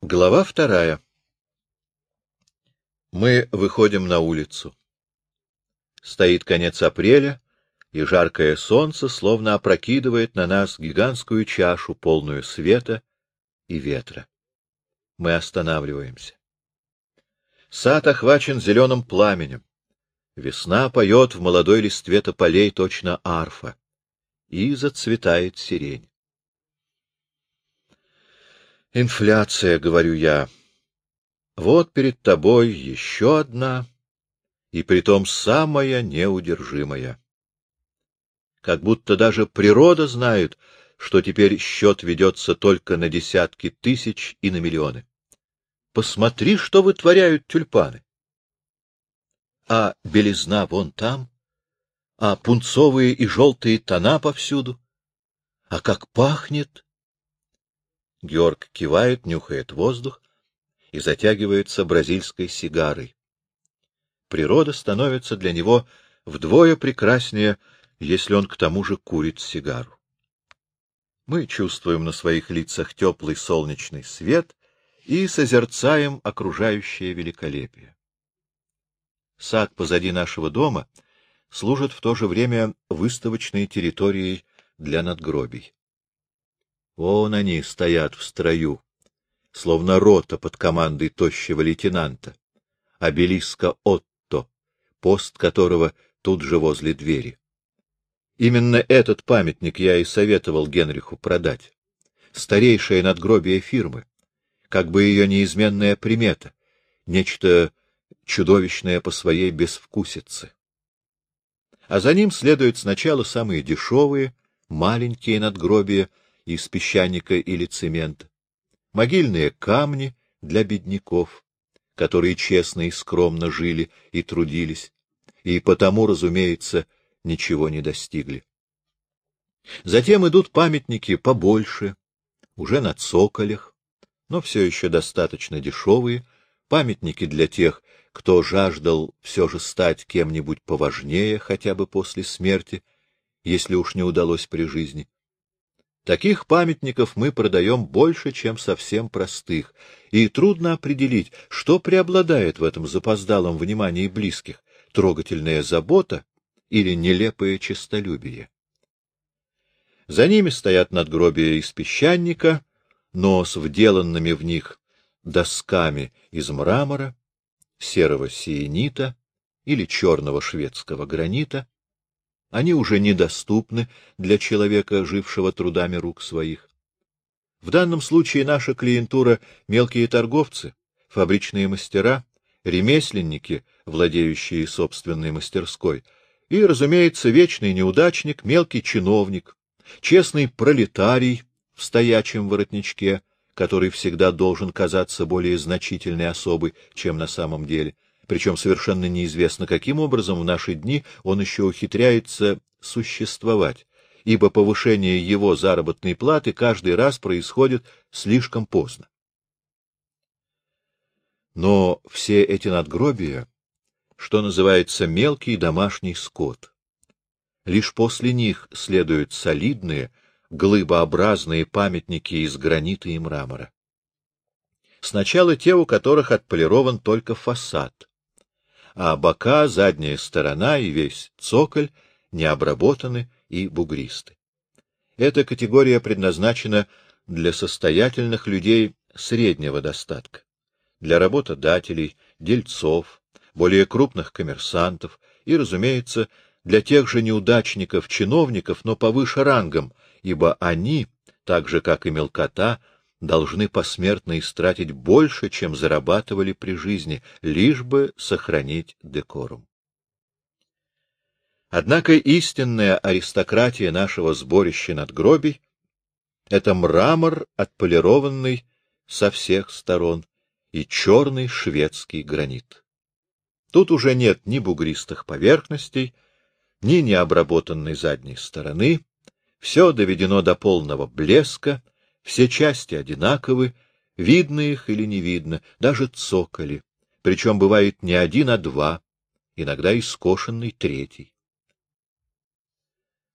Глава вторая. Мы выходим на улицу. Стоит конец апреля, и жаркое солнце словно опрокидывает на нас гигантскую чашу, полную света и ветра. Мы останавливаемся. Сад охвачен зеленым пламенем. Весна поет в молодой листве тополей точно арфа. И зацветает сирень. Инфляция, говорю я. Вот перед тобой еще одна, и притом самая неудержимая. Как будто даже природа знает, что теперь счет ведется только на десятки тысяч и на миллионы. Посмотри, что вытворяют тюльпаны. А белизна вон там, а пунцовые и желтые тона повсюду. А как пахнет! Георг кивает, нюхает воздух и затягивается бразильской сигарой. Природа становится для него вдвое прекраснее, если он к тому же курит сигару. Мы чувствуем на своих лицах теплый солнечный свет и созерцаем окружающее великолепие. Сад позади нашего дома служит в то же время выставочной территорией для надгробий. Вон они стоят в строю, словно рота под командой тощего лейтенанта, обелиска Отто, пост которого тут же возле двери. Именно этот памятник я и советовал Генриху продать. Старейшее надгробие фирмы, как бы ее неизменная примета, нечто чудовищное по своей безвкусице. А за ним следуют сначала самые дешевые, маленькие надгробия — из песчаника или цемента, могильные камни для бедняков, которые честно и скромно жили и трудились, и потому, разумеется, ничего не достигли. Затем идут памятники побольше, уже на цоколях, но все еще достаточно дешевые, памятники для тех, кто жаждал все же стать кем-нибудь поважнее хотя бы после смерти, если уж не удалось при жизни. Таких памятников мы продаем больше, чем совсем простых, и трудно определить, что преобладает в этом запоздалом внимании близких — трогательная забота или нелепое честолюбие. За ними стоят надгробия из песчаника, но с вделанными в них досками из мрамора, серого сиенита или черного шведского гранита, они уже недоступны для человека, жившего трудами рук своих. В данном случае наша клиентура — мелкие торговцы, фабричные мастера, ремесленники, владеющие собственной мастерской, и, разумеется, вечный неудачник, мелкий чиновник, честный пролетарий в стоячем воротничке, который всегда должен казаться более значительной особой, чем на самом деле — причем совершенно неизвестно, каким образом в наши дни он еще ухитряется существовать, ибо повышение его заработной платы каждый раз происходит слишком поздно. Но все эти надгробия, что называется мелкий домашний скот, лишь после них следуют солидные, глыбообразные памятники из гранита и мрамора. Сначала те, у которых отполирован только фасад, а бока, задняя сторона и весь цоколь не обработаны и бугристы. Эта категория предназначена для состоятельных людей среднего достатка, для работодателей, дельцов, более крупных коммерсантов и, разумеется, для тех же неудачников-чиновников, но повыше рангом, ибо они, так же как и мелкота, должны посмертно истратить больше, чем зарабатывали при жизни, лишь бы сохранить декорум. Однако истинная аристократия нашего сборища надгробий — это мрамор, отполированный со всех сторон, и черный шведский гранит. Тут уже нет ни бугристых поверхностей, ни необработанной задней стороны, все доведено до полного блеска, все части одинаковы, видно их или не видно, даже цоколи, причем бывает не один, а два, иногда и скошенный третий.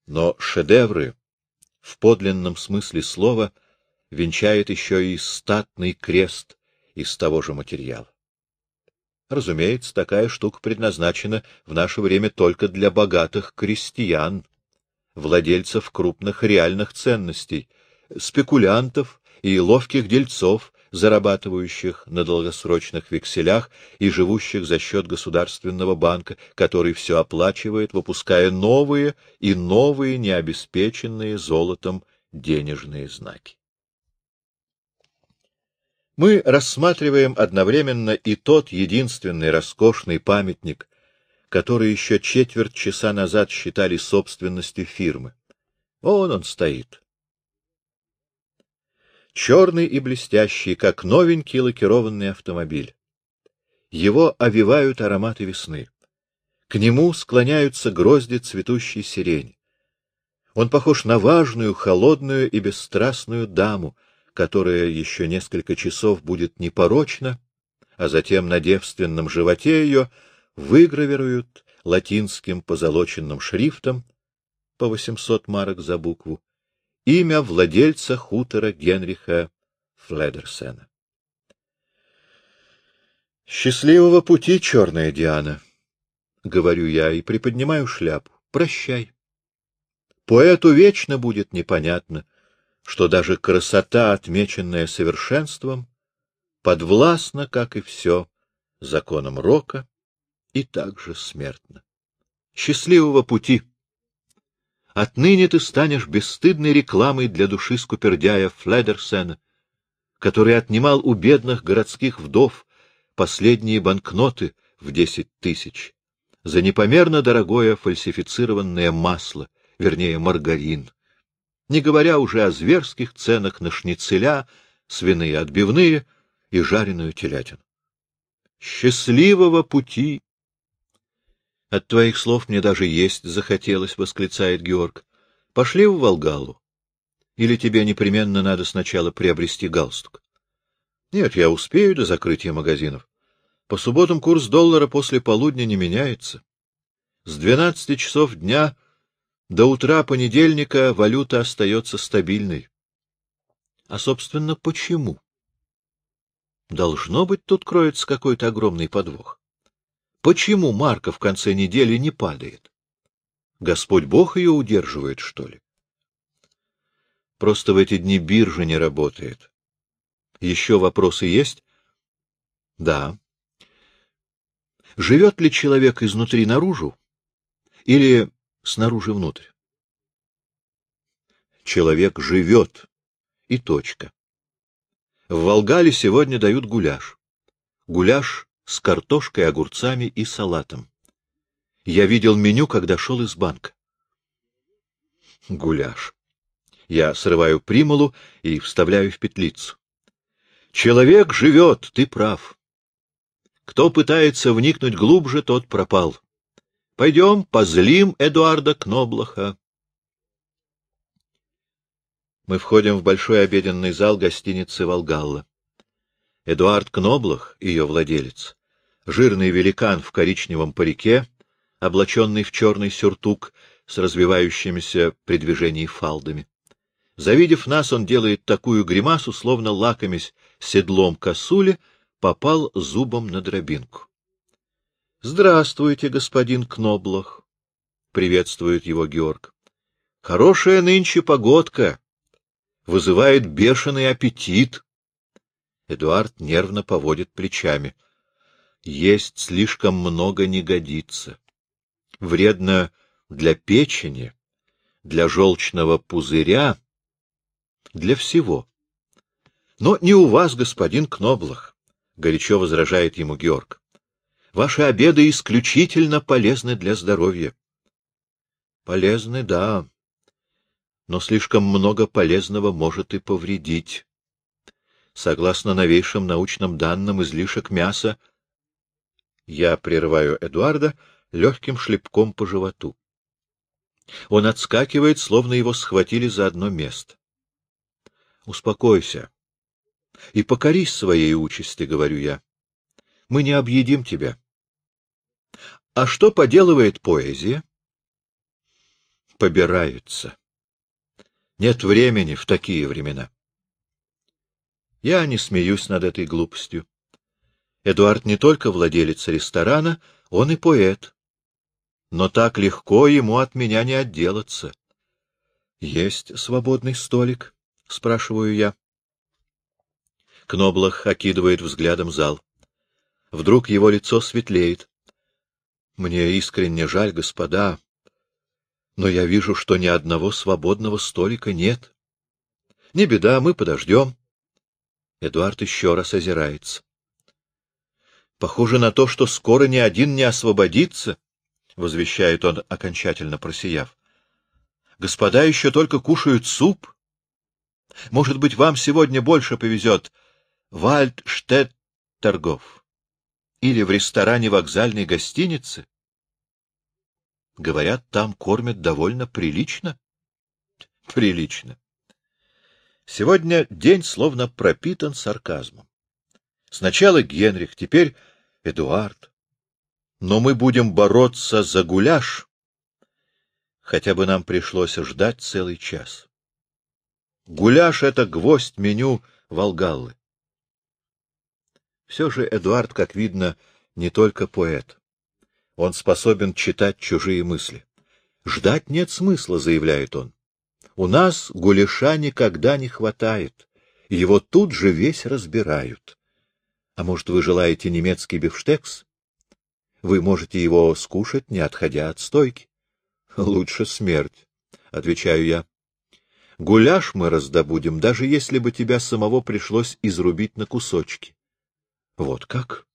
Но шедевры, в подлинном смысле слова, венчает еще и статный крест из того же материала. Разумеется, такая штука предназначена в наше время только для богатых крестьян, владельцев крупных реальных ценностей, спекулянтов и ловких дельцов, зарабатывающих на долгосрочных векселях и живущих за счет государственного банка, который все оплачивает, выпуская новые и новые необеспеченные золотом денежные знаки. Мы рассматриваем одновременно и тот единственный роскошный памятник, который еще четверть часа назад считали собственностью фирмы. Вон он стоит. Черный и блестящий, как новенький лакированный автомобиль. Его овивают ароматы весны. К нему склоняются грозди цветущей сирени. Он похож на важную, холодную и бесстрастную даму, которая еще несколько часов будет непорочна, а затем на девственном животе ее выгравируют латинским позолоченным шрифтом по 800 марок за букву имя владельца хутора Генриха Фледерсена. «Счастливого пути, черная Диана!» — говорю я и приподнимаю шляпу. «Прощай!» Поэту вечно будет непонятно, что даже красота, отмеченная совершенством, подвластна, как и все, законам рока и также смертна. Счастливого пути! Отныне ты станешь бесстыдной рекламой для души скупердяя Фледерсена, который отнимал у бедных городских вдов последние банкноты в десять тысяч за непомерно дорогое фальсифицированное масло, вернее, маргарин, не говоря уже о зверских ценах на шницеля, свиные отбивные и жареную телятину. Счастливого пути! От твоих слов мне даже есть захотелось, — восклицает Георг. Пошли в Волгалу. Или тебе непременно надо сначала приобрести галстук? Нет, я успею до закрытия магазинов. По субботам курс доллара после полудня не меняется. С двенадцати часов дня до утра понедельника валюта остается стабильной. А, собственно, почему? Должно быть, тут кроется какой-то огромный подвох. Почему марка в конце недели не падает? Господь Бог ее удерживает, что ли? Просто в эти дни биржа не работает. Еще вопросы есть? Да. Живет ли человек изнутри наружу или снаружи внутрь? Человек живет, и точка. В Волгале сегодня дают гуляш. Гуляш с картошкой, огурцами и салатом. Я видел меню, когда шел из банка. Гуляш. Я срываю примулу и вставляю в петлицу. Человек живет, ты прав. Кто пытается вникнуть глубже, тот пропал. Пойдем позлим Эдуарда Кноблаха. Мы входим в большой обеденный зал гостиницы «Волгалла». Эдуард Кноблах, ее владелец, жирный великан в коричневом парике, облаченный в черный сюртук с развивающимися при движении фалдами. Завидев нас, он делает такую гримасу, словно лакомясь седлом косули, попал зубом на дробинку. — Здравствуйте, господин Кноблах! — приветствует его Георг. — Хорошая нынче погодка. Вызывает бешеный аппетит. Эдуард нервно поводит плечами. Есть слишком много не годится. Вредно для печени, для желчного пузыря, для всего. Но не у вас, господин Кноблах, — горячо возражает ему Георг. Ваши обеды исключительно полезны для здоровья. Полезны, да, но слишком много полезного может и повредить. Согласно новейшим научным данным, излишек мяса... Я прерываю Эдуарда легким шлепком по животу. Он отскакивает, словно его схватили за одно место. Успокойся и покорись своей участи, — говорю я. Мы не объедим тебя. А что поделывает поэзия? Побирается. Нет времени в такие времена. Я не смеюсь над этой глупостью. Эдуард не только владелец ресторана, он и поэт. Но так легко ему от меня не отделаться. — Есть свободный столик? — спрашиваю я. Кноблах окидывает взглядом зал. Вдруг его лицо светлеет. — Мне искренне жаль, господа, но я вижу, что ни одного свободного столика нет. Не беда, мы подождем. Эдуард еще раз озирается. Похоже на то, что скоро ни один не освободится, — возвещает он, окончательно просияв. Господа еще только кушают суп. Может быть, вам сегодня больше повезет Вальдштетт-торгов или в ресторане вокзальной гостиницы? Говорят, там кормят довольно прилично. Прилично. Сегодня день словно пропитан сарказмом. Сначала Генрих, теперь Эдуард. Но мы будем бороться за гуляш. Хотя бы нам пришлось ждать целый час. Гуляш — это гвоздь меню Волгаллы. Все же Эдуард, как видно, не только поэт. Он способен читать чужие мысли. «Ждать нет смысла», — заявляет он. «У нас гуляша никогда не хватает, его тут же весь разбирают. А может, вы желаете немецкий бифштекс? Вы можете его скушать, не отходя от стойки. Лучше смерть, — отвечаю я. Гуляш мы раздобудем, даже если бы тебя самого пришлось изрубить на кусочки. Вот как?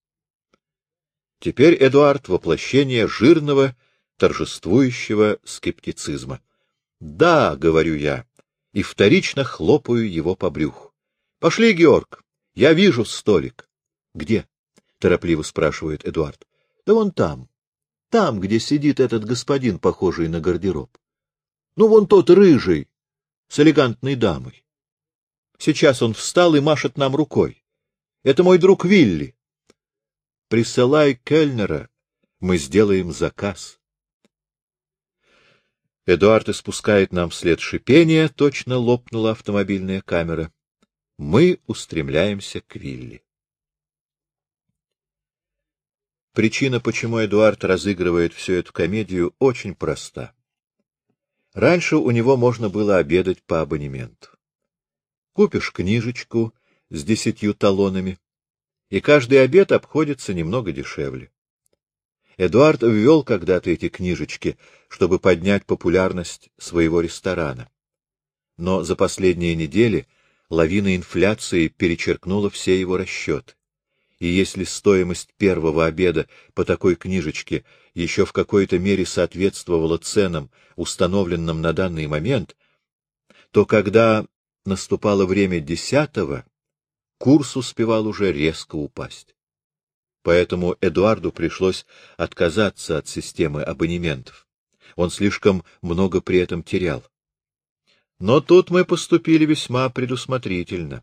Теперь Эдуард — воплощение жирного, торжествующего скептицизма. «Да», — говорю я, и вторично хлопаю его по брюху. «Пошли, Георг, я вижу столик». Где? — торопливо спрашивает Эдуард. — Да вон там. Там, где сидит этот господин, похожий на гардероб. Ну, вон тот рыжий, с элегантной дамой. Сейчас он встал и машет нам рукой. Это мой друг Вилли. Присылай кельнера, мы сделаем заказ. Эдуард испускает нам вслед шипение, точно лопнула автомобильная камера. Мы устремляемся к Вилли. Причина, почему Эдуард разыгрывает всю эту комедию, очень проста. Раньше у него можно было обедать по абонементу. Купишь книжечку с десятью талонами, и каждый обед обходится немного дешевле. Эдуард ввел когда-то эти книжечки, чтобы поднять популярность своего ресторана. Но за последние недели лавина инфляции перечеркнула все его расчеты и если стоимость первого обеда по такой книжечке еще в какой-то мере соответствовала ценам, установленным на данный момент, то когда наступало время десятого, курс успевал уже резко упасть. Поэтому Эдуарду пришлось отказаться от системы абонементов. Он слишком много при этом терял. Но тут мы поступили весьма предусмотрительно.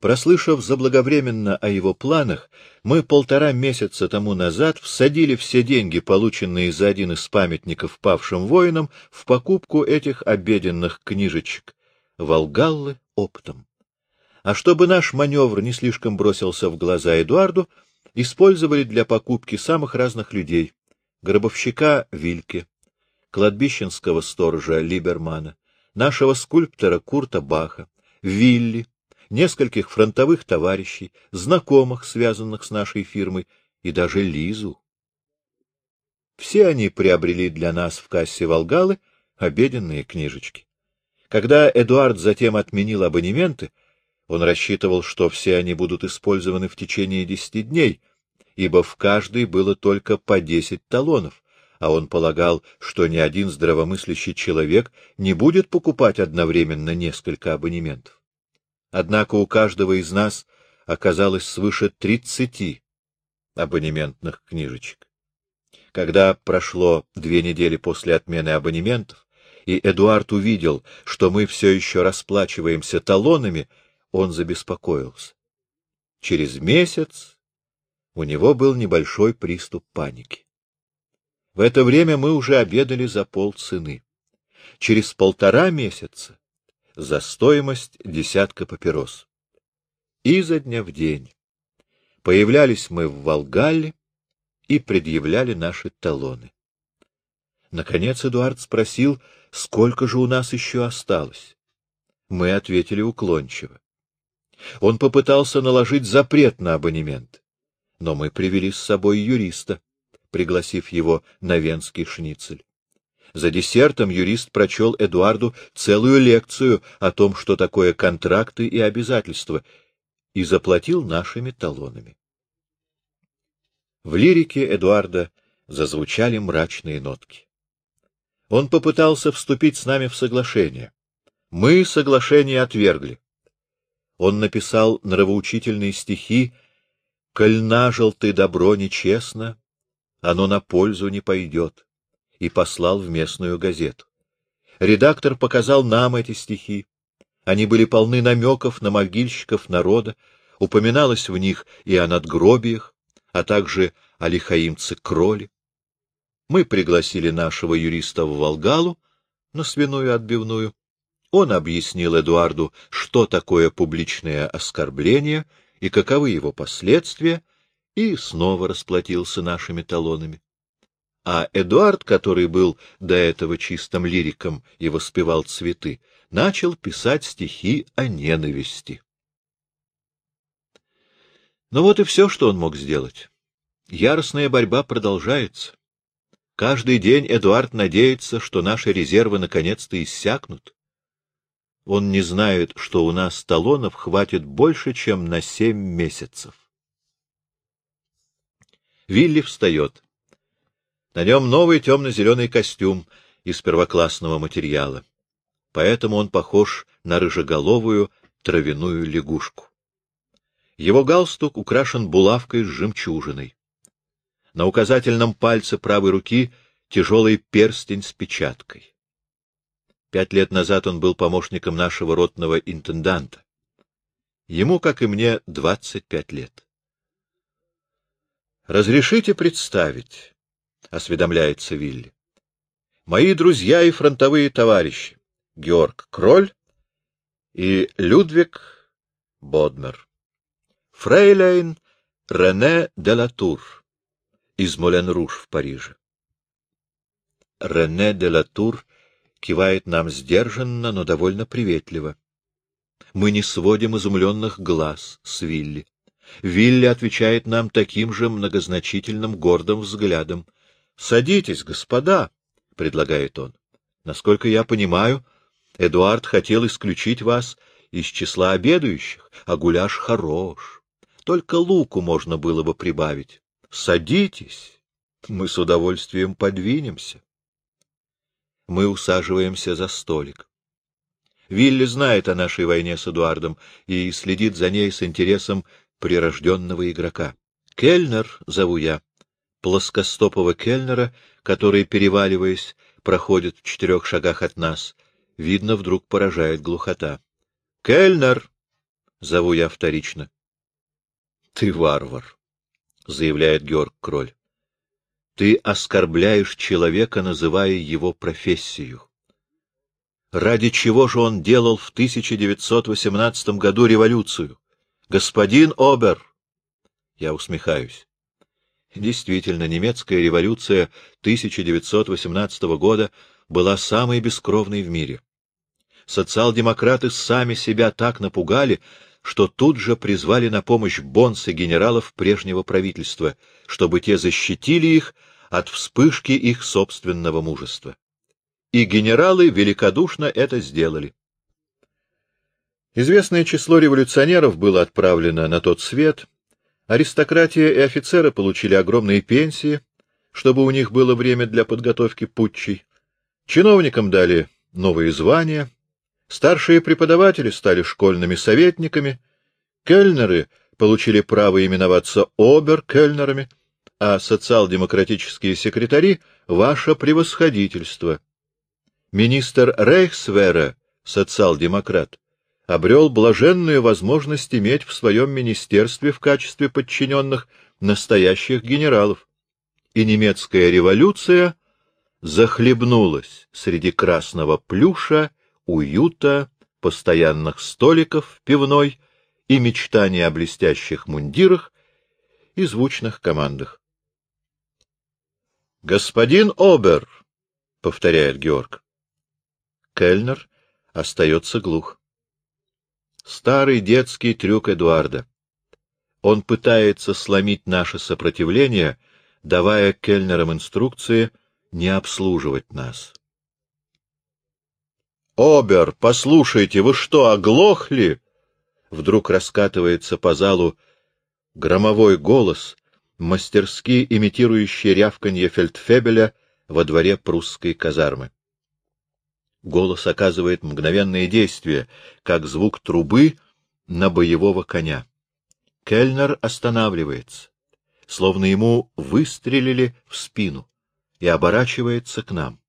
Прослышав заблаговременно о его планах, мы полтора месяца тому назад всадили все деньги, полученные за один из памятников павшим воинам, в покупку этих обеденных книжечек Волгаллы оптом. А чтобы наш маневр не слишком бросился в глаза Эдуарду, использовали для покупки самых разных людей — гробовщика Вильке, кладбищенского сторожа Либермана, нашего скульптора Курта Баха, Вилли, нескольких фронтовых товарищей, знакомых, связанных с нашей фирмой, и даже Лизу. Все они приобрели для нас в кассе Волгалы обеденные книжечки. Когда Эдуард затем отменил абонементы, он рассчитывал, что все они будут использованы в течение десяти дней, ибо в каждой было только по десять талонов, а он полагал, что ни один здравомыслящий человек не будет покупать одновременно несколько абонементов. Однако у каждого из нас оказалось свыше тридцати абонементных книжечек. Когда прошло две недели после отмены абонементов, и Эдуард увидел, что мы все еще расплачиваемся талонами, он забеспокоился. Через месяц у него был небольшой приступ паники. В это время мы уже обедали за полцены. Через полтора месяца за стоимость десятка папирос. изо дня в день. Появлялись мы в Волгалле и предъявляли наши талоны. Наконец Эдуард спросил, сколько же у нас еще осталось. Мы ответили уклончиво. Он попытался наложить запрет на абонемент, но мы привели с собой юриста, пригласив его на венский шницель. За десертом юрист прочел Эдуарду целую лекцию о том, что такое контракты и обязательства, и заплатил нашими талонами. В лирике Эдуарда зазвучали мрачные нотки. Он попытался вступить с нами в соглашение. Мы соглашение отвергли. Он написал нравоучительные стихи «Коль нажил ты добро нечестно, оно на пользу не пойдет» и послал в местную газету. Редактор показал нам эти стихи. Они были полны намеков на могильщиков народа, упоминалось в них и о надгробиях, а также о лихаимце-кроле. Мы пригласили нашего юриста в Волгалу на свиную отбивную. Он объяснил Эдуарду, что такое публичное оскорбление и каковы его последствия, и снова расплатился нашими талонами. А Эдуард, который был до этого чистым лириком и воспевал цветы, начал писать стихи о ненависти. Но вот и все, что он мог сделать. Яростная борьба продолжается. Каждый день Эдуард надеется, что наши резервы наконец-то иссякнут. Он не знает, что у нас талонов хватит больше, чем на семь месяцев. Вилли встает. На нем новый темно-зеленый костюм из первоклассного материала. Поэтому он похож на рыжеголовую травяную лягушку. Его галстук украшен булавкой с жемчужиной. На указательном пальце правой руки тяжелый перстень с печаткой. Пять лет назад он был помощником нашего ротного интенданта. Ему, как и мне, двадцать пять лет. Разрешите представить, — осведомляется Вилли. Мои друзья и фронтовые товарищи Георг Кроль и Людвиг Бодмер. Фрейлейн Рене де Латур из Моленруш в Париже. Рене де Латур кивает нам сдержанно, но довольно приветливо. Мы не сводим изумленных глаз с Вилли. Вилли отвечает нам таким же многозначительным гордым взглядом —— Садитесь, господа, — предлагает он. — Насколько я понимаю, Эдуард хотел исключить вас из числа обедающих, а гуляш хорош. Только луку можно было бы прибавить. Садитесь, мы с удовольствием подвинемся. Мы усаживаемся за столик. Вилли знает о нашей войне с Эдуардом и следит за ней с интересом прирожденного игрока. Кельнер, зову я плоскостопого кельнера, который, переваливаясь, проходит в четырех шагах от нас, видно, вдруг поражает глухота. — Кельнер! — зову я вторично. — Ты варвар, — заявляет Георг Кроль. — Ты оскорбляешь человека, называя его профессию. Ради чего же он делал в 1918 году революцию? Господин Обер! Я усмехаюсь. Действительно, немецкая революция 1918 года была самой бескровной в мире. Социал-демократы сами себя так напугали, что тут же призвали на помощь бонсы генералов прежнего правительства, чтобы те защитили их от вспышки их собственного мужества. И генералы великодушно это сделали. Известное число революционеров было отправлено на тот свет, Аристократия и офицеры получили огромные пенсии, чтобы у них было время для подготовки путчей. Чиновникам дали новые звания, старшие преподаватели стали школьными советниками, кельнеры получили право именоваться обер-кельнерами, а социал-демократические секретари — ваше превосходительство. Министр Рейхсвера, социал-демократ, обрел блаженную возможность иметь в своем министерстве в качестве подчиненных настоящих генералов. И немецкая революция захлебнулась среди красного плюша, уюта, постоянных столиков пивной и мечтания о блестящих мундирах и звучных командах. «Господин Обер!» — повторяет Георг. Кельнер остается глух. Старый детский трюк Эдуарда. Он пытается сломить наше сопротивление, давая кельнерам инструкции не обслуживать нас. «Обер, послушайте, вы что, оглохли?» Вдруг раскатывается по залу громовой голос, мастерски имитирующий рявканье фельдфебеля во дворе прусской казармы. Голос оказывает мгновенное действие, как звук трубы на боевого коня. Кельнер останавливается, словно ему выстрелили в спину, и оборачивается к нам.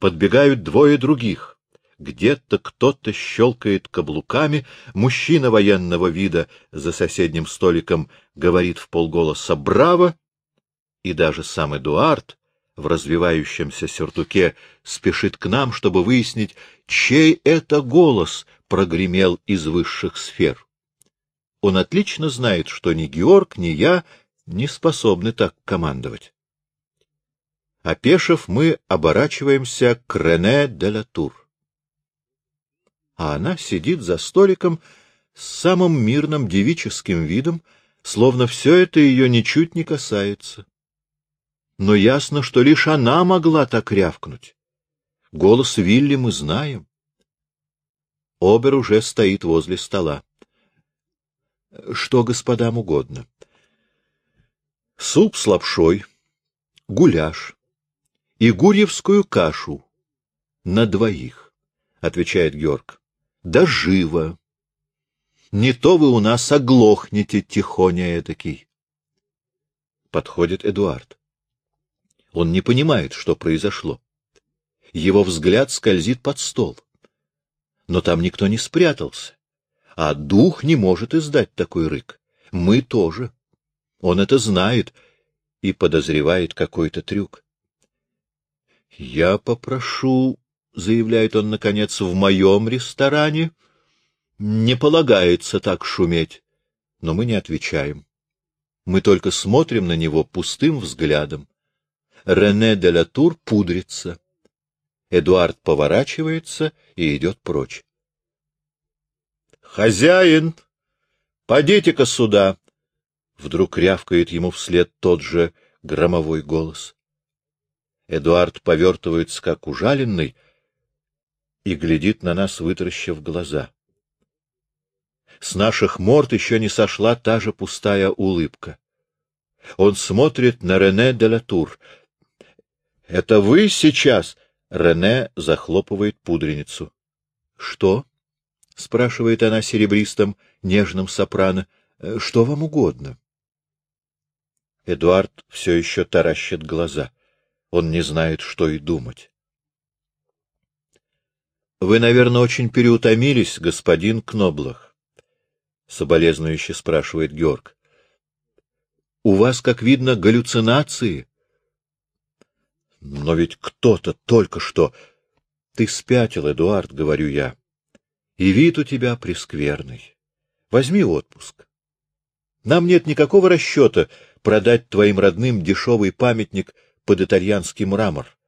Подбегают двое других. Где-то кто-то щелкает каблуками, мужчина военного вида за соседним столиком говорит в полголоса «Браво!» И даже сам Эдуард в развивающемся сюртуке спешит к нам, чтобы выяснить, чей это голос прогремел из высших сфер. Он отлично знает, что ни Георг, ни я не способны так командовать. Опешив, мы оборачиваемся к Рене де ла Тур. А она сидит за столиком с самым мирным девическим видом, словно все это ее ничуть не касается. Но ясно, что лишь она могла так рявкнуть. Голос Вилли мы знаем. Обер уже стоит возле стола. Что господам угодно. Суп с лапшой, гуляш, и гурьевскую кашу на двоих, — отвечает Георг. — Да живо! Не то вы у нас оглохнете, тихоня этакий. Подходит Эдуард. Он не понимает, что произошло. Его взгляд скользит под стол. Но там никто не спрятался. А дух не может издать такой рык. Мы тоже. Он это знает и подозревает какой-то трюк. — Я попрошу, — заявляет он, наконец, — в моем ресторане не полагается так шуметь. Но мы не отвечаем. Мы только смотрим на него пустым взглядом. Рене де ла Тур пудрится. Эдуард поворачивается и идет прочь. — Хозяин! Подите-ка сюда! Вдруг рявкает ему вслед тот же громовой голос. Эдуард повертывается, как ужаленный, и глядит на нас, вытаращив глаза. С наших морд еще не сошла та же пустая улыбка. Он смотрит на Рене де Латур. — Это вы сейчас? — Рене захлопывает пудреницу. — Что? — спрашивает она серебристым, нежным сопрано. — Что вам угодно? Эдуард все еще таращит глаза. Он не знает, что и думать. — Вы, наверное, очень переутомились, господин Кноблах? — соболезнующе спрашивает Георг. — У вас, как видно, галлюцинации. — Но ведь кто-то только что... — Ты спятил, Эдуард, — говорю я. — И вид у тебя прескверный. Возьми отпуск. Нам нет никакого расчета продать твоим родным дешевый памятник — под итальянский мрамор,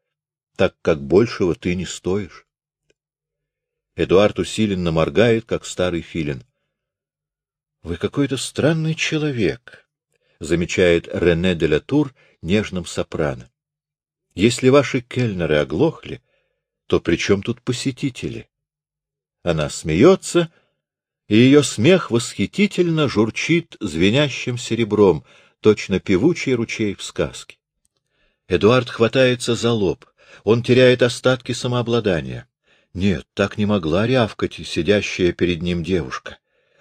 так как большего ты не стоишь. Эдуард усиленно моргает, как старый филин. — Вы какой-то странный человек, — замечает Рене де ла Тур нежным сопрано. — Если ваши кельнеры оглохли, то при чем тут посетители? Она смеется, и ее смех восхитительно журчит звенящим серебром, точно певучий ручей в сказке. Эдуард хватается за лоб. Он теряет остатки самообладания. Нет, так не могла рявкать сидящая перед ним девушка.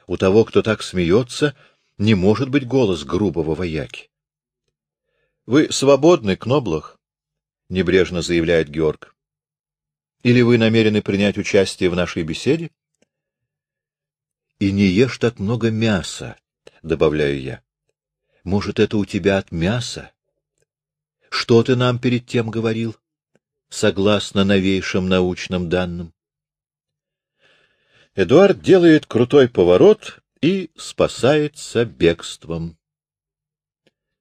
У того, кто так смеется, не может быть голос грубого вояки. — Вы свободны, Кноблах? — небрежно заявляет Георг. — Или вы намерены принять участие в нашей беседе? — И не ешь так много мяса, — добавляю я. — Может, это у тебя от мяса? Что ты нам перед тем говорил? Согласно новейшим научным данным. Эдуард делает крутой поворот и спасается бегством.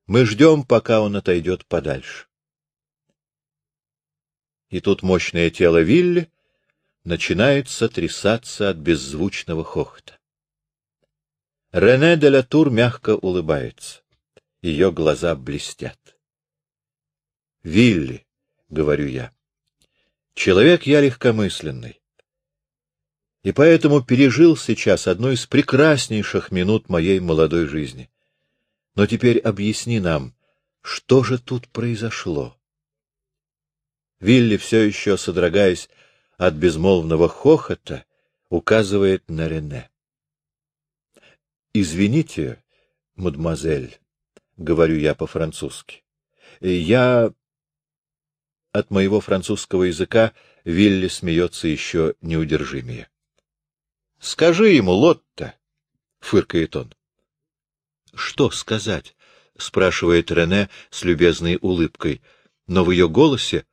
Мы ждем, пока он отойдет подальше. И тут мощное тело Вилли начинает сотрясаться от беззвучного хохота. Рене де ла Тур мягко улыбается. Ее глаза блестят. — Вилли, — говорю я, — человек я легкомысленный. И поэтому пережил сейчас одну из прекраснейших минут моей молодой жизни. Но теперь объясни нам, что же тут произошло? Вилли, все еще содрогаясь от безмолвного хохота, указывает на Рене. — Извините, мадемуазель, — говорю я по-французски. — Я... От моего французского языка Вилли смеется еще неудержимее. — Скажи ему, Лотта, — фыркает он. — Что сказать? — спрашивает Рене с любезной улыбкой, но в ее голосе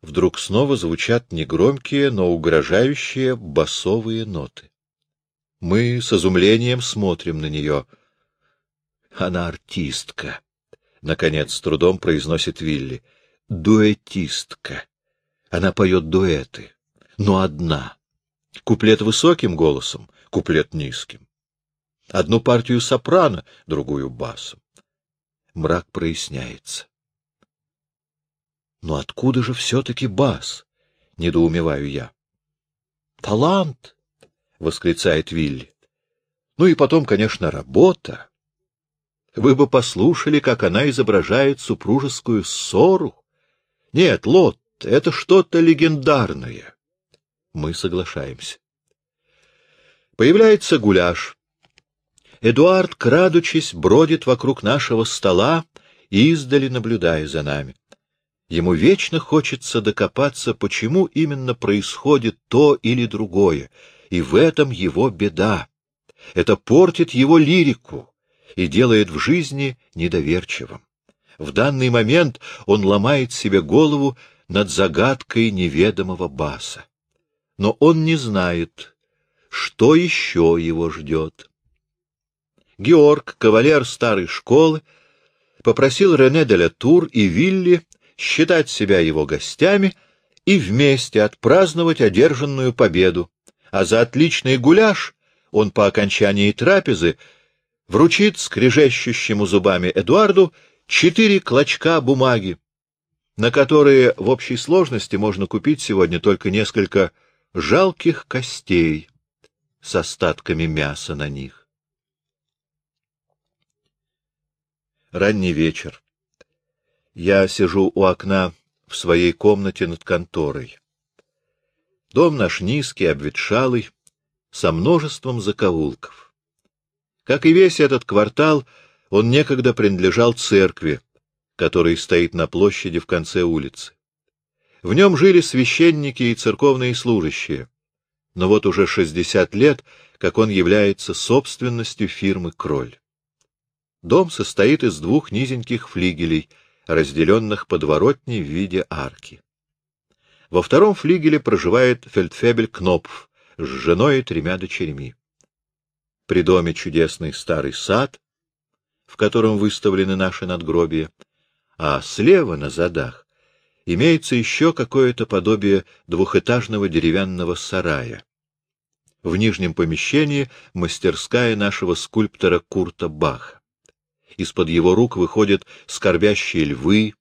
вдруг снова звучат негромкие, но угрожающие басовые ноты. Мы с изумлением смотрим на нее. Она артистка, — наконец с трудом произносит Вилли. Дуэтистка. Она поет дуэты, но одна. Куплет высоким голосом, куплет низким. Одну партию сопрано, другую басом. Мрак проясняется. Но откуда же все-таки бас? — недоумеваю я. — Талант! восклицает Вилли. Ну и потом, конечно, работа. Вы бы послушали, как она изображает супружескую ссору. Нет, Лот, это что-то легендарное. Мы соглашаемся. Появляется гуляш. Эдуард, крадучись, бродит вокруг нашего стола, издали наблюдая за нами. Ему вечно хочется докопаться, почему именно происходит то или другое, и в этом его беда. Это портит его лирику и делает в жизни недоверчивым. В данный момент он ломает себе голову над загадкой неведомого баса. Но он не знает, что еще его ждет. Георг, кавалер старой школы, попросил Рене де Тур и Вилли считать себя его гостями и вместе отпраздновать одержанную победу, а за отличный гуляш он по окончании трапезы вручит скрежещущему зубами Эдуарду четыре клочка бумаги, на которые в общей сложности можно купить сегодня только несколько жалких костей с остатками мяса на них. Ранний вечер. Я сижу у окна в своей комнате над конторой. Дом наш низкий, обветшалый, со множеством закоулков. Как и весь этот квартал, он некогда принадлежал церкви, которая стоит на площади в конце улицы. В нем жили священники и церковные служащие, но вот уже шестьдесят лет, как он является собственностью фирмы «Кроль». Дом состоит из двух низеньких флигелей, разделенных подворотней в виде арки. Во втором флигеле проживает фельдфебель Кнопф с женой и тремя дочерьми. При доме чудесный старый сад, в котором выставлены наши надгробия, а слева на задах имеется еще какое-то подобие двухэтажного деревянного сарая. В нижнем помещении мастерская нашего скульптора Курта Баха. Из-под его рук выходят скорбящие львы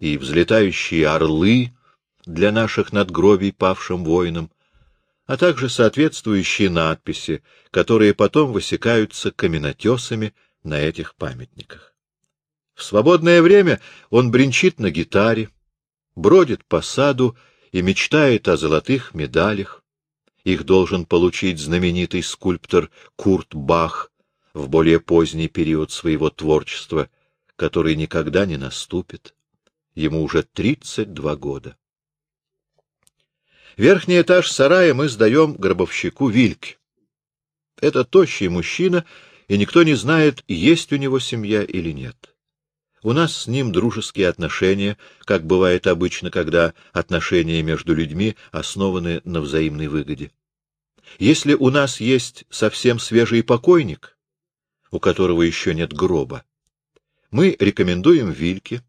и взлетающие орлы, для наших надгробий павшим воинам, а также соответствующие надписи, которые потом высекаются каменотесами на этих памятниках. В свободное время он бренчит на гитаре, бродит по саду и мечтает о золотых медалях. Их должен получить знаменитый скульптор Курт Бах в более поздний период своего творчества, который никогда не наступит. Ему уже тридцать два года. Верхний этаж сарая мы сдаем гробовщику Вильке. Это тощий мужчина, и никто не знает, есть у него семья или нет. У нас с ним дружеские отношения, как бывает обычно, когда отношения между людьми основаны на взаимной выгоде. Если у нас есть совсем свежий покойник, у которого еще нет гроба, мы рекомендуем Вильке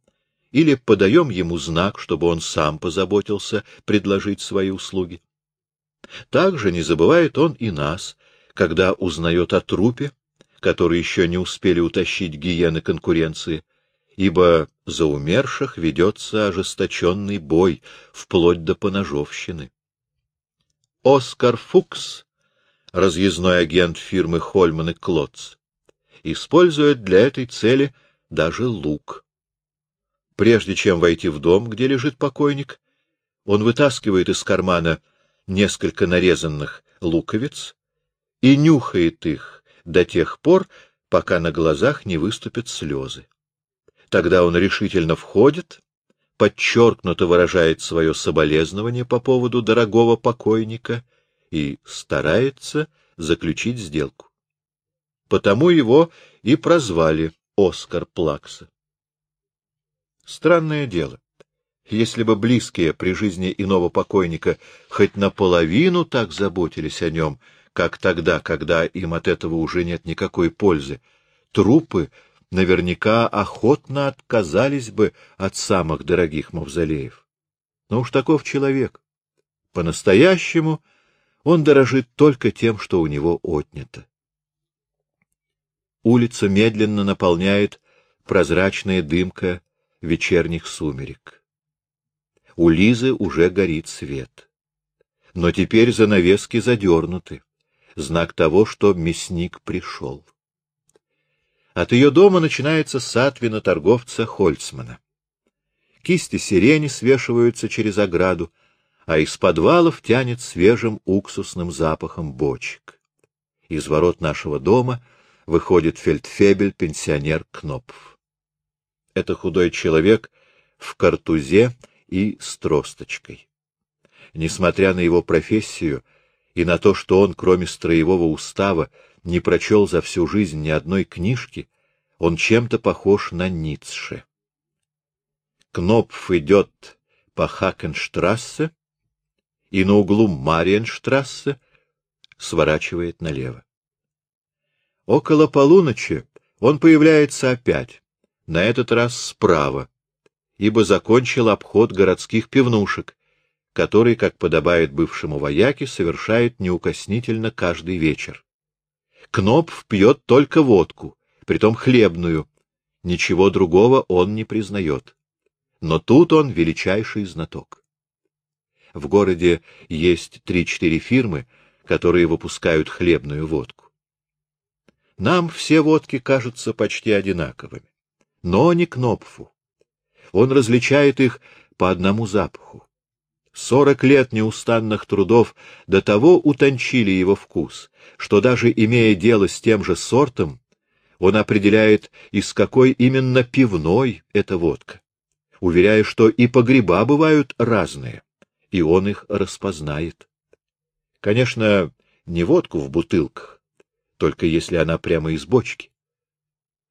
или подаем ему знак, чтобы он сам позаботился предложить свои услуги. Также не забывает он и нас, когда узнает о трупе, который еще не успели утащить гиены конкуренции, ибо за умерших ведется ожесточенный бой, вплоть до поножовщины. Оскар Фукс, разъездной агент фирмы Хольман и Клотц, использует для этой цели даже лук. Прежде чем войти в дом, где лежит покойник, он вытаскивает из кармана несколько нарезанных луковиц и нюхает их до тех пор, пока на глазах не выступят слезы. Тогда он решительно входит, подчеркнуто выражает свое соболезнование по поводу дорогого покойника и старается заключить сделку. Потому его и прозвали Оскар Плакса. Странное дело. Если бы близкие при жизни иного покойника хоть наполовину так заботились о нем, как тогда, когда им от этого уже нет никакой пользы, трупы наверняка охотно отказались бы от самых дорогих мавзолеев. Но уж таков человек. По-настоящему он дорожит только тем, что у него отнято. Улица медленно наполняет прозрачная дымка вечерних сумерек. У Лизы уже горит свет. Но теперь занавески задернуты, знак того, что мясник пришел. От ее дома начинается сад виноторговца Хольцмана. Кисти сирени свешиваются через ограду, а из подвалов тянет свежим уксусным запахом бочек. Из ворот нашего дома выходит фельдфебель, пенсионер Кнопф. Это худой человек в картузе и с тросточкой. Несмотря на его профессию и на то, что он, кроме строевого устава, не прочел за всю жизнь ни одной книжки, он чем-то похож на Ницше. Кнопф идет по Хакенштрассе и на углу Мариенштрассе сворачивает налево. Около полуночи он появляется опять, на этот раз справа, ибо закончил обход городских пивнушек, который, как подобает бывшему вояке, совершает неукоснительно каждый вечер. Кнопф пьет только водку, притом хлебную. Ничего другого он не признает. Но тут он величайший знаток. В городе есть три-четыре фирмы, которые выпускают хлебную водку. Нам все водки кажутся почти одинаковыми. Но не Кнопфу. Он различает их по одному запаху. Сорок лет неустанных трудов до того утончили его вкус, что даже имея дело с тем же сортом, он определяет, из какой именно пивной эта водка, уверяя, что и погреба бывают разные, и он их распознает. Конечно, не водку в бутылках, только если она прямо из бочки.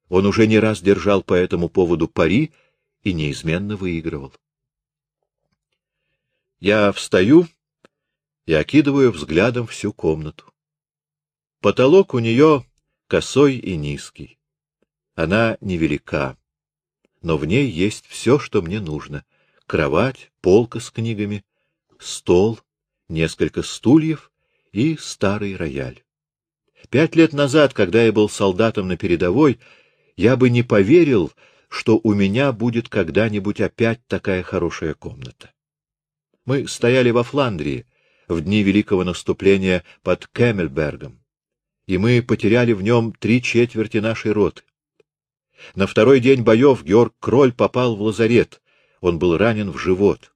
Он уже не раз держал по этому поводу пари и неизменно выигрывал. Я встаю и окидываю взглядом всю комнату. Потолок у нее косой и низкий. Она невелика, но в ней есть все, что мне нужно. Кровать, полка с книгами, стол, несколько стульев и старый рояль. Пять лет назад, когда я был солдатом на передовой, я бы не поверил, что у меня будет когда-нибудь опять такая хорошая комната. Мы стояли во Фландрии в дни великого наступления под Кемельбергом, и мы потеряли в нем три четверти нашей роты. На второй день боев Георг Кроль попал в лазарет, он был ранен в живот.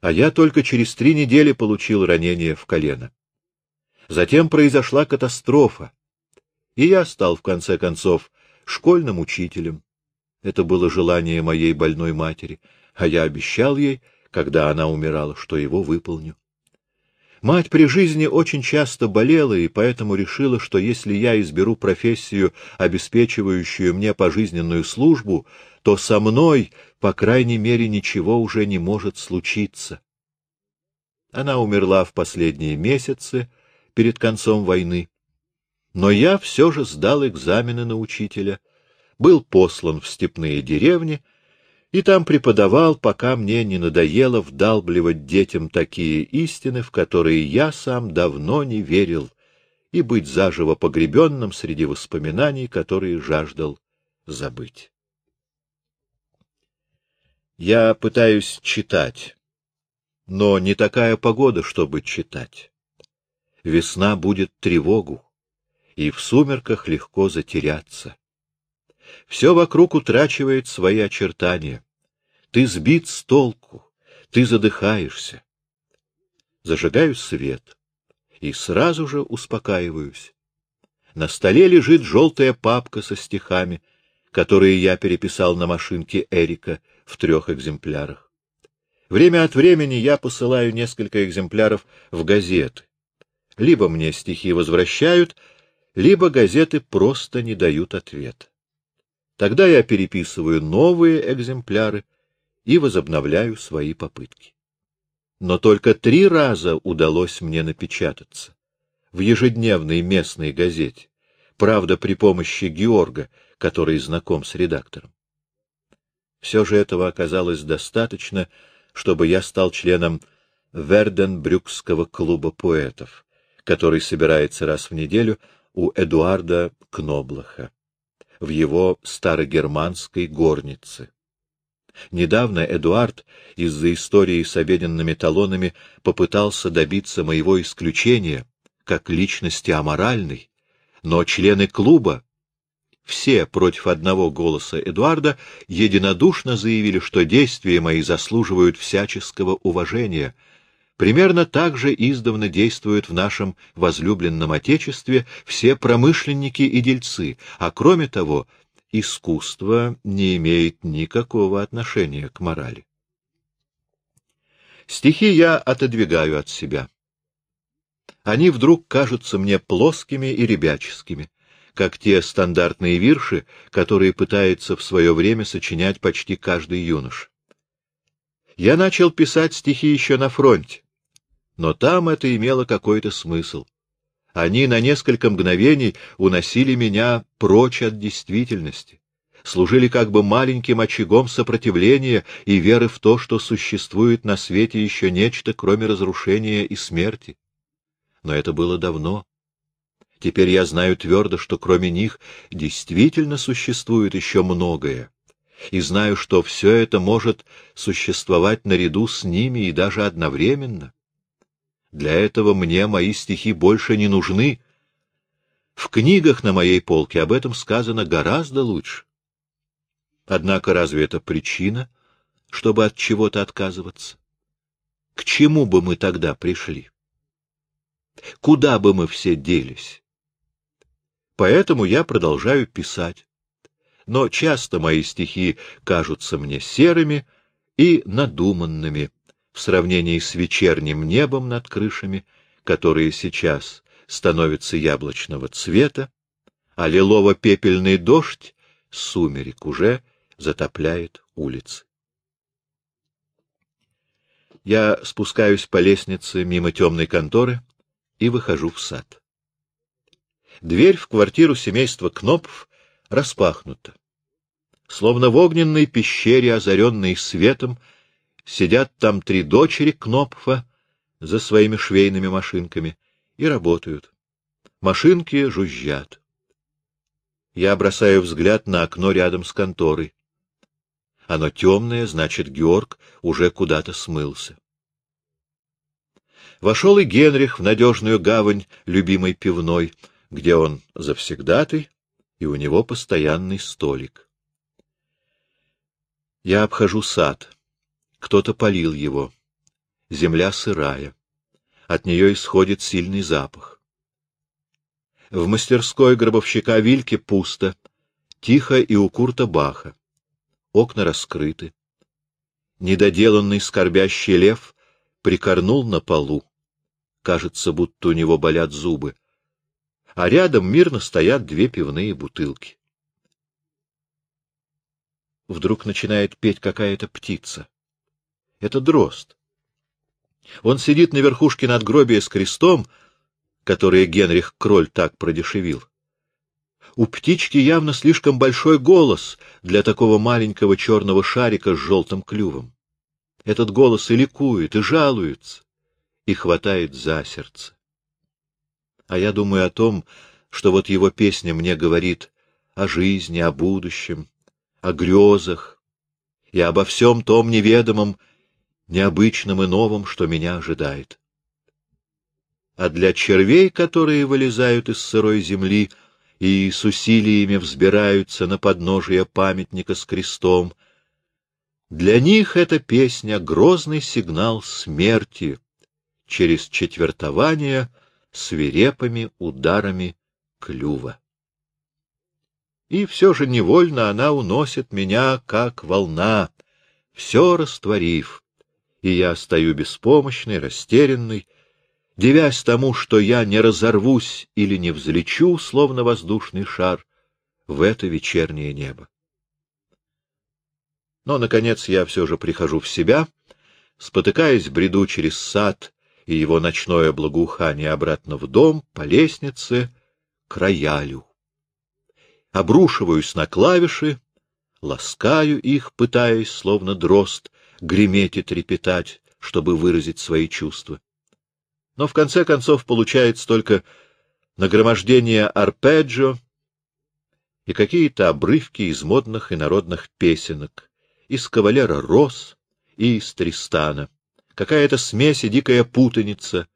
А я только через три недели получил ранение в колено. Затем произошла катастрофа, и я стал, в конце концов, школьным учителем. Это было желание моей больной матери, а я обещал ей, когда она умирала, что его выполню. Мать при жизни очень часто болела и поэтому решила, что если я изберу профессию, обеспечивающую мне пожизненную службу, то со мной, по крайней мере, ничего уже не может случиться. Она умерла в последние месяцы, перед концом войны. Но я все же сдал экзамены на учителя, был послан в степные деревни и там преподавал, пока мне не надоело вдалбливать детям такие истины, в которые я сам давно не верил, и быть заживо погребенным среди воспоминаний, которые жаждал забыть. Я пытаюсь читать, но не такая погода, чтобы читать. Весна будет тревогу, и в сумерках легко затеряться. Все вокруг утрачивает свои очертания. Ты сбит с толку, ты задыхаешься. Зажигаю свет и сразу же успокаиваюсь. На столе лежит желтая папка со стихами, которые я переписал на машинке Эрика в трех экземплярах. Время от времени я посылаю несколько экземпляров в газеты. Либо мне стихи возвращают, либо газеты просто не дают ответ. Тогда я переписываю новые экземпляры и возобновляю свои попытки. Но только три раза удалось мне напечататься в ежедневной местной газете, правда, при помощи Георга, который знаком с редактором. Все же этого оказалось достаточно, чтобы я стал членом Верденбрюкского клуба поэтов, который собирается раз в неделю у Эдуарда Кноблаха в его старогерманской горнице. Недавно Эдуард из-за истории с обеденными талонами попытался добиться моего исключения, как личности аморальной, но члены клуба, все против одного голоса Эдуарда, единодушно заявили, что действия мои заслуживают всяческого уважения — Примерно так же издавна действуют в нашем возлюбленном Отечестве все промышленники и дельцы, а кроме того, искусство не имеет никакого отношения к морали. Стихи я отодвигаю от себя. Они вдруг кажутся мне плоскими и ребяческими, как те стандартные вирши, которые пытается в свое время сочинять почти каждый юнош. Я начал писать стихи еще на фронте, но там это имело какой-то смысл. Они на несколько мгновений уносили меня прочь от действительности, служили как бы маленьким очагом сопротивления и веры в то, что существует на свете еще нечто, кроме разрушения и смерти. Но это было давно. Теперь я знаю твердо, что кроме них действительно существует еще многое, и знаю, что все это может существовать наряду с ними и даже одновременно. Для этого мне мои стихи больше не нужны. В книгах на моей полке об этом сказано гораздо лучше. Однако разве это причина, чтобы от чего-то отказываться? К чему бы мы тогда пришли? Куда бы мы все делись? Поэтому я продолжаю писать. Но часто мои стихи кажутся мне серыми и надуманными, в сравнении с вечерним небом над крышами, которые сейчас становятся яблочного цвета, а лилово-пепельный дождь сумерек уже затопляет улицы. Я спускаюсь по лестнице мимо темной конторы и выхожу в сад. Дверь в квартиру семейства Кнопов распахнута. Словно в огненной пещере, озаренной светом, Сидят там три дочери Кнопфа за своими швейными машинками и работают. Машинки жужжат. Я бросаю взгляд на окно рядом с конторой. Оно темное, значит, Георг уже куда-то смылся. Вошел и Генрих в надежную гавань любимой пивной, где он завсегдатый, и у него постоянный столик. Я обхожу сад. Кто-то полил его. Земля сырая. От нее исходит сильный запах. В мастерской гробовщика Вильке пусто, тихо и у Курта Баха. Окна раскрыты. Недоделанный скорбящий лев прикорнул на полу. Кажется, будто у него болят зубы. А рядом мирно стоят две пивные бутылки. Вдруг начинает петь какая-то птица. Это дрозд. Он сидит на верхушке надгробия с крестом, которые Генрих Кроль так продешевил. У птички явно слишком большой голос для такого маленького черного шарика с желтым клювом. Этот голос и ликует, и жалуется, и хватает за сердце. А я думаю о том, что вот его песня мне говорит о жизни, о будущем, о грезах и обо всем том неведомом, необычном и новом, что меня ожидает. А для червей, которые вылезают из сырой земли, — и с усилиями взбираются на подножие памятника с крестом. Для них эта песня — грозный сигнал смерти через четвертование свирепыми ударами клюва. И все же невольно она уносит меня, как волна, все растворив, и я стою беспомощный, растерянный, Девясь тому, что я не разорвусь или не взлечу, словно воздушный шар, в это вечернее небо. Но, наконец, я все же прихожу в себя, спотыкаясь, бреду через сад и его ночное благоухание обратно в дом, по лестнице, к роялю. Обрушиваюсь на клавиши, ласкаю их, пытаясь, словно дрозд, греметь и трепетать, чтобы выразить свои чувства но в конце концов получается только нагромождение арпеджио и какие-то обрывки из модных и народных песенок, из «Кавалера Рос» и из «Тристана», какая-то смесь и дикая путаница,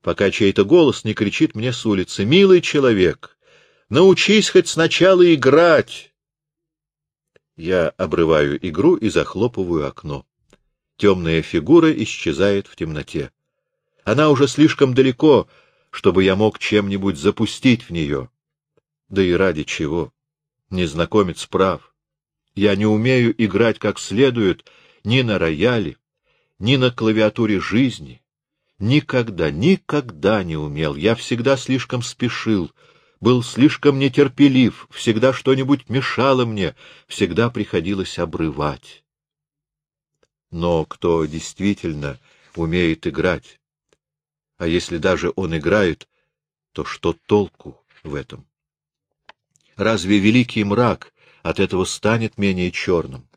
пока чей-то голос не кричит мне с улицы «Милый человек, научись хоть сначала играть!» Я обрываю игру и захлопываю окно. Темная фигура исчезает в темноте. Она уже слишком далеко, чтобы я мог чем-нибудь запустить в нее. Да и ради чего? Незнакомец прав. Я не умею играть как следует ни на рояле, ни на клавиатуре жизни. Никогда, никогда не умел. Я всегда слишком спешил, был слишком нетерпелив, всегда что-нибудь мешало мне, всегда приходилось обрывать. Но кто действительно умеет играть, а если даже он играет, то что толку в этом? Разве великий мрак от этого станет менее черным?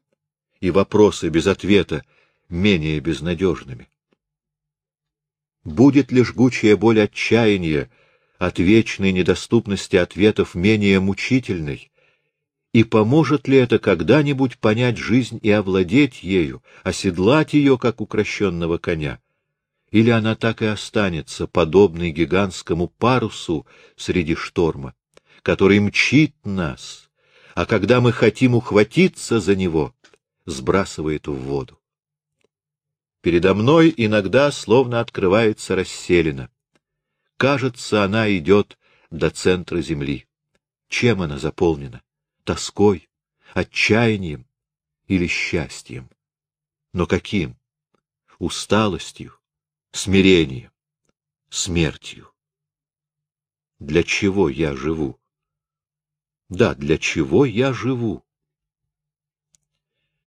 И вопросы без ответа менее безнадежными? Будет ли жгучая боль отчаяния от вечной недоступности ответов менее мучительной? И поможет ли это когда-нибудь понять жизнь и овладеть ею, оседлать ее, как укращенного коня? или она так и останется подобной гигантскому парусу среди шторма, который мчит нас, а когда мы хотим ухватиться за него, сбрасывает в воду. Передо мной иногда словно открывается расселена. Кажется, она идет до центра земли. Чем она заполнена? Тоской, отчаянием или счастьем? Но каким? Усталостью, смирением, смертью. Для чего я живу? Да, для чего я живу?